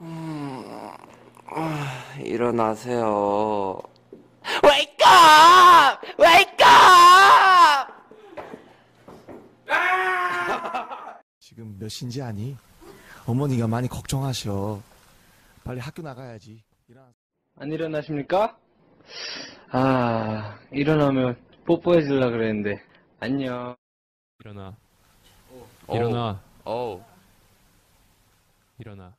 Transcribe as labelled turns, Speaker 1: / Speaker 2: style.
Speaker 1: 음, 아, 일어나세요. Wake up! Wake up!
Speaker 2: 지금 몇 시인지 아니? 어머니가 많이 걱정하셔. 빨리 학교 나가야지.
Speaker 3: 안 일어나십니까? 아, 일어나면 뽀뽀해 주려 그랬는데. 안녕.
Speaker 4: 일어나. 일어나.
Speaker 1: 어우,
Speaker 4: 일어나.